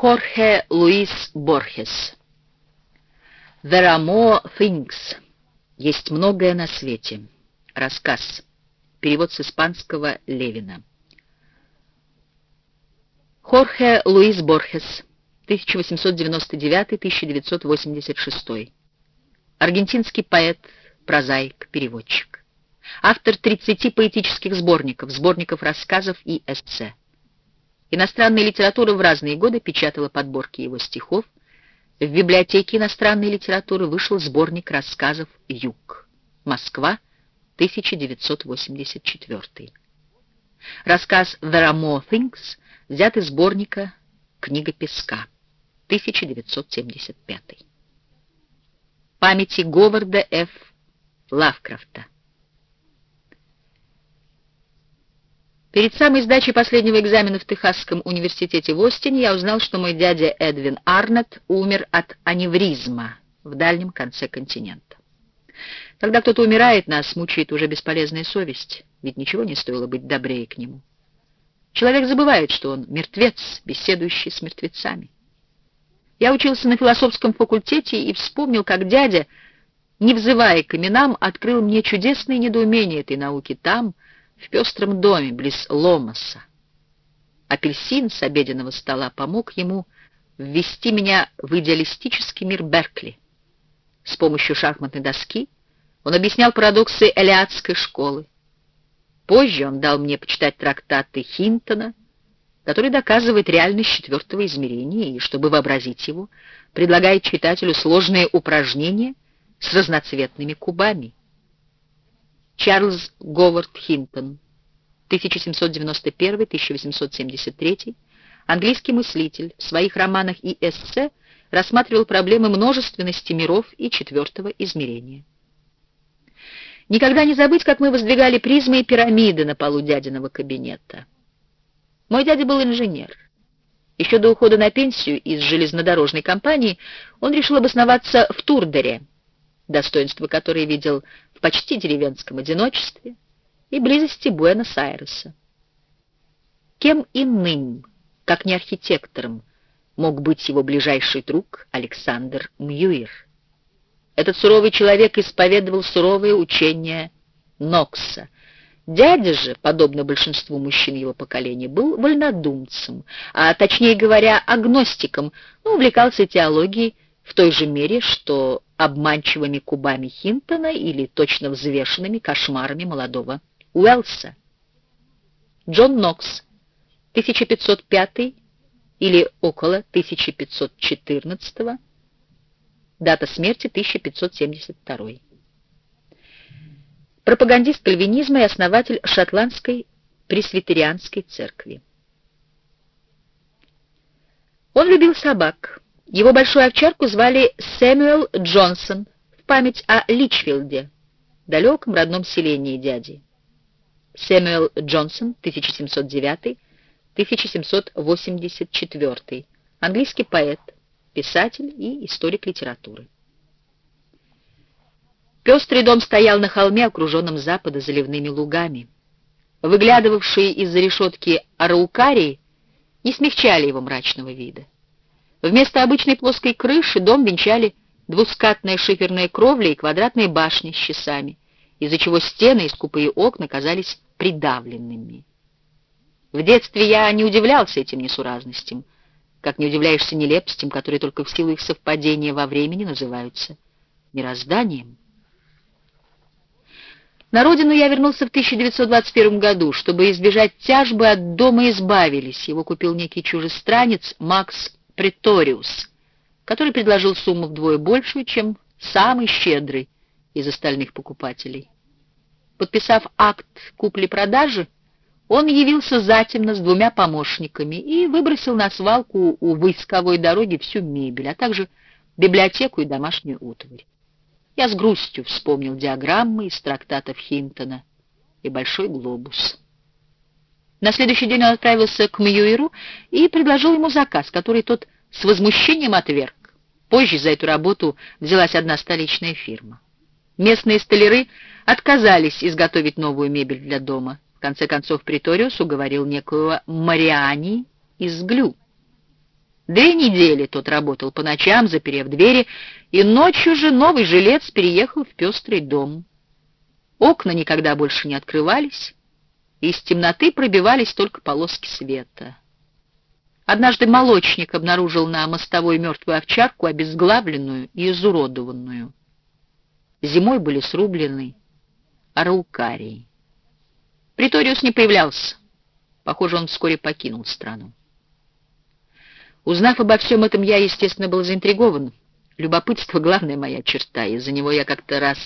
Хорхе Луис Борхес. There are more things. Есть многое на свете. Рассказ. Перевод с испанского Левина. Хорхе Луис Борхес, 1899-1986. Аргентинский поэт, прозаик, переводчик. Автор 30 поэтических сборников, сборников рассказов и эссе. Иностранная литература в разные годы печатала подборки его стихов. В библиотеке иностранной литературы вышел сборник рассказов «Юг». Москва, 1984. Рассказ «There are more things» взят из сборника «Книга песка», 1975. Памяти Говарда Ф. Лавкрафта. Перед самой сдачей последнего экзамена в Техасском университете в Остине я узнал, что мой дядя Эдвин Арнетт умер от аневризма в дальнем конце континента. Когда кто-то умирает, нас мучает уже бесполезная совесть, ведь ничего не стоило быть добрее к нему. Человек забывает, что он мертвец, беседующий с мертвецами. Я учился на философском факультете и вспомнил, как дядя, не взывая к именам, открыл мне чудесное недоумение этой науки там, в пестром доме близ Ломаса. Апельсин с обеденного стола помог ему ввести меня в идеалистический мир Беркли. С помощью шахматной доски он объяснял парадоксы Элиадской школы. Позже он дал мне почитать трактаты Хинтона, который доказывает реальность четвертого измерения и, чтобы вообразить его, предлагает читателю сложные упражнения с разноцветными кубами. Чарльз Говард Хинтон, 1791-1873, английский мыслитель, в своих романах и эссе рассматривал проблемы множественности миров и четвертого измерения. Никогда не забыть, как мы воздвигали призмы и пирамиды на полу дядиного кабинета. Мой дядя был инженер. Еще до ухода на пенсию из железнодорожной компании он решил обосноваться в Турдере, достоинство которое видел в почти деревенском одиночестве и близости Буэнос-Айреса. Кем иным, как не архитектором, мог быть его ближайший друг Александр Мьюир? Этот суровый человек исповедовал суровые учения Нокса. Дядя же, подобно большинству мужчин его поколения, был вольнодумцем, а точнее говоря, агностиком, но увлекался теологией в той же мере, что обманчивыми кубами Хинтона или точно взвешенными кошмарами молодого Уэллса. Джон Нокс, 1505 или около 1514 дата смерти 1572. Пропагандист кальвинизма и основатель шотландской пресвитерианской церкви. Он любил собак. Его большую овчарку звали Сэмюэл Джонсон в память о Личфилде, далеком родном селении дяди. Сэмюэл Джонсон, 1709-1784, английский поэт, писатель и историк литературы. Пестрый дом стоял на холме, окруженном запада заливными лугами. Выглядывавшие из-за решетки араукарии не смягчали его мрачного вида. Вместо обычной плоской крыши дом венчали двускатная шиферная кровля и квадратные башни с часами, из-за чего стены и скупые окна казались придавленными. В детстве я не удивлялся этим несуразностям, как не удивляешься нелепостям, которые только в силу их совпадения во времени называются мирозданием. На родину я вернулся в 1921 году, чтобы избежать тяжбы от дома избавились. Его купил некий чужестранец Макс Преториус, который предложил сумму вдвое большую, чем самый щедрый из остальных покупателей. Подписав акт купли-продажи, он явился затемно с двумя помощниками и выбросил на свалку у войсковой дороги всю мебель, а также библиотеку и домашнюю утварь. Я с грустью вспомнил диаграммы из трактатов Хинтона и большой глобус. На следующий день он отправился к Мьюиру и предложил ему заказ, который тот с возмущением отверг. Позже за эту работу взялась одна столичная фирма. Местные столяры отказались изготовить новую мебель для дома. В конце концов, Приториус уговорил некую Мариани из Глю. Две недели тот работал по ночам, заперев двери, и ночью же новый жилец переехал в пестрый дом. Окна никогда больше не открывались, из темноты пробивались только полоски света. Однажды молочник обнаружил на мостовой мертвую овчарку, обезглавленную и изуродованную. Зимой были срублены араукарии. Приториус не появлялся. Похоже, он вскоре покинул страну. Узнав обо всем этом, я, естественно, был заинтригован. Любопытство — главная моя черта, из-за него я как-то раз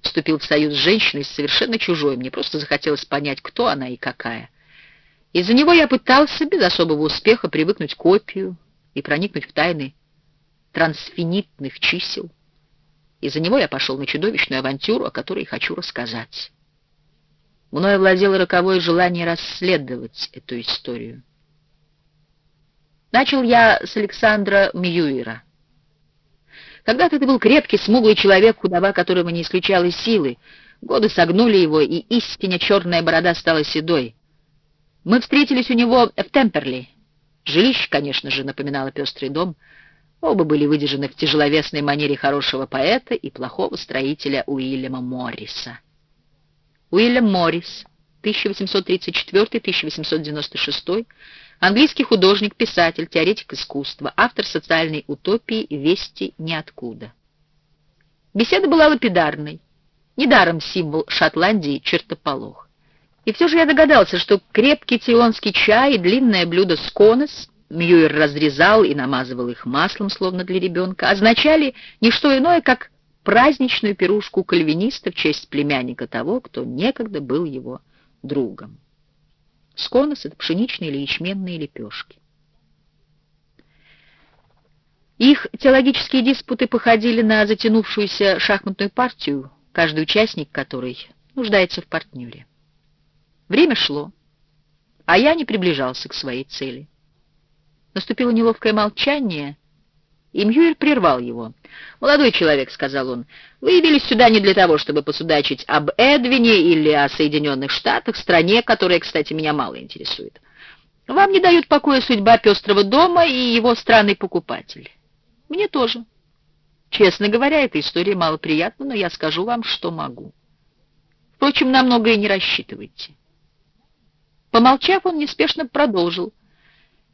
вступил в союз с женщиной совершенно чужой. Мне просто захотелось понять, кто она и какая. Из-за него я пытался без особого успеха привыкнуть к копию и проникнуть в тайны трансфинитных чисел. Из-за него я пошел на чудовищную авантюру, о которой хочу рассказать. Мною владело роковое желание расследовать эту историю. Начал я с Александра Мьюира. Когда-то это был крепкий, смуглый человек, худова которого не исключала силы. Годы согнули его, и истинно черная борода стала седой. Мы встретились у него в Темперли. Жилище, конечно же, напоминало пестрый дом. Оба были выдержаны в тяжеловесной манере хорошего поэта и плохого строителя Уильяма Морриса. Уильям Моррис, 1834-1896, английский художник, писатель, теоретик искусства, автор социальной утопии «Вести ниоткуда». Беседа была лапидарной. Недаром символ Шотландии — чертополох. И все же я догадался, что крепкий цейлонский чай и длинное блюдо сконес Мьюер разрезал и намазывал их маслом, словно для ребенка, означали не что иное, как праздничную пирушку кальвиниста в честь племянника того, кто некогда был его другом. Сконес — это пшеничные или ячменные лепешки. Их теологические диспуты походили на затянувшуюся шахматную партию, каждый участник которой нуждается в партнере. Время шло, а я не приближался к своей цели. Наступило неловкое молчание, и Мьюэль прервал его. «Молодой человек», — сказал он, — «вы явились сюда не для того, чтобы посудачить об Эдвине или о Соединенных Штатах, стране, которая, кстати, меня мало интересует. Вам не дают покоя судьба пестрого дома и его странный покупатель. Мне тоже. Честно говоря, эта история малоприятна, но я скажу вам, что могу. Впрочем, на многое не рассчитывайте». Помолчав, он неспешно продолжил.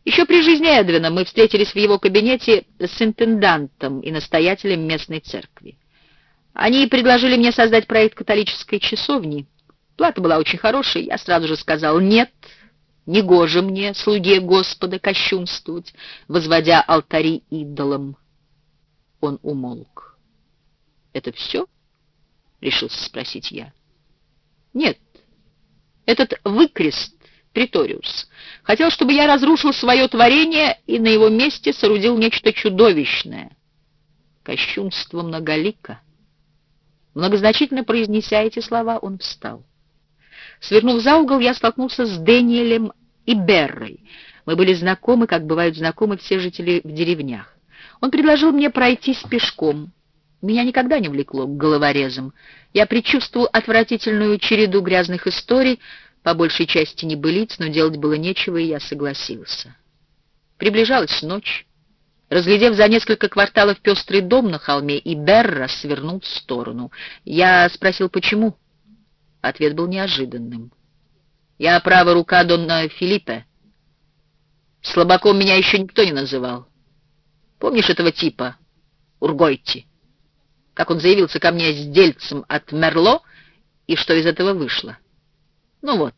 Еще при жизни Эдвина мы встретились в его кабинете с интендантом и настоятелем местной церкви. Они предложили мне создать проект католической часовни. Плата была очень хорошая, я сразу же сказал «нет». Негоже мне, слуге Господа, кощунствовать, возводя алтари идолам. Он умолк. «Это все?» — решился спросить я. «Нет, этот выкрест Приториус. Хотел, чтобы я разрушил свое творение и на его месте соорудил нечто чудовищное. Кощунство многолика. Многозначительно произнеся эти слова, он встал. Свернув за угол, я столкнулся с Дэниелем и Беррой. Мы были знакомы, как бывают знакомы все жители в деревнях. Он предложил мне пройтись пешком. Меня никогда не влекло к головорезам. Я предчувствовал отвратительную череду грязных историй, по большей части небылиц, но делать было нечего, и я согласился. Приближалась ночь. Разглядев за несколько кварталов пестрый дом на холме, и Берра свернул в сторону. Я спросил, почему? Ответ был неожиданным. «Я правая рука Донна Филиппе. Слабаком меня еще никто не называл. Помнишь этого типа? Ургойти. Как он заявился ко мне с дельцем от Мерло, и что из этого вышло?» Ну вот.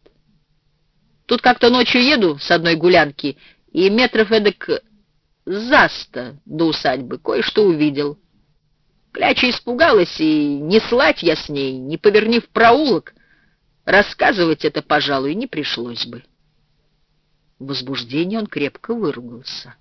Тут как-то ночью еду с одной гулянки, и метров эдак заста до усадьбы кое-что увидел. Кляча испугалась, и не слать я с ней, не повернив проулок. Рассказывать это, пожалуй, не пришлось бы. В возбуждении он крепко выругался.